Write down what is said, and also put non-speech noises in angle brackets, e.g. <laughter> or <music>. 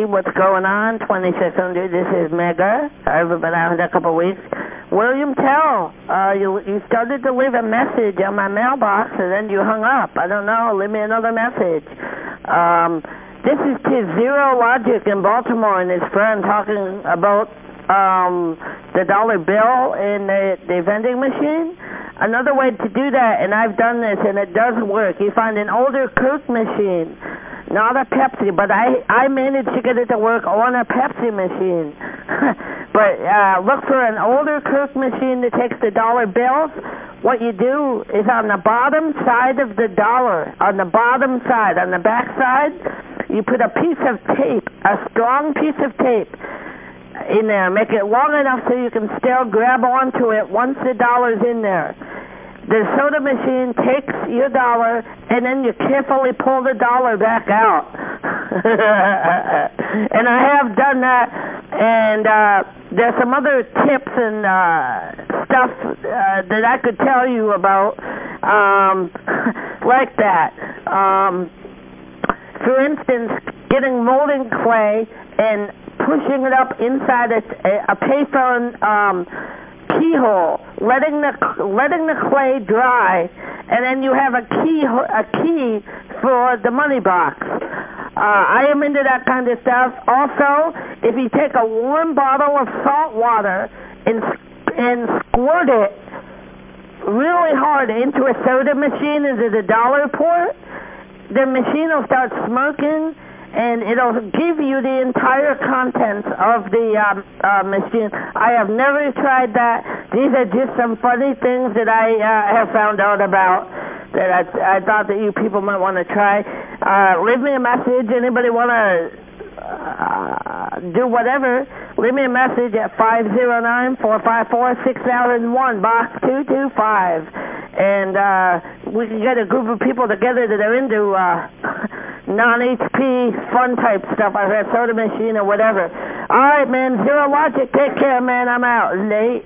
Hey, what's going on? 2600, this is Mega. I haven't been out in a couple of weeks. William Tell, uh, you, you started to leave a message on my mailbox and then you hung up. I don't know, leave me another message. Um, this is to Zero Logic in Baltimore and his friend talking about um, the dollar bill in the, the vending machine. Another way to do that, and I've done this and it does work, you find an older Coke machine not a Pepsi, but I, I managed to get it to work on a Pepsi machine. <laughs> but uh, look for an older Coke machine that takes the dollar bills. What you do is on the bottom side of the dollar, on the bottom side, on the back side, you put a piece of tape, a strong piece of tape in there. Make it long enough so you can still grab onto it once the dollar's in there. The soda machine takes your dollar and then you carefully pull the dollar back out. <laughs> and I have done that and uh, there's some other tips and uh, stuff uh, that I could tell you about um, <laughs> like that. Um, for instance, getting molding clay and pushing it up inside a, a payphone um, keyhole, letting the letting the clay dry, and then you have a key a key for the money box. Uh, I am into that kind of stuff. Also, if you take a warm bottle of salt water and and squirt it really hard into a soda machine into the dollar port, the machine will start smoking and it'll give you the entire contents of the um, uh, machine. I have never tried that. These are just some funny things that I uh, have found out about that I, I thought that you people might want to try. Uh, leave me a message. Anybody want to uh, do whatever, leave me a message at 509-454-6001, box 225. And uh, we can get a group of people together that are into uh, <laughs> non-HP fun type stuff. I heard soda machine or whatever. All right, man. Zero Logic. Take care, man. I'm out. Late.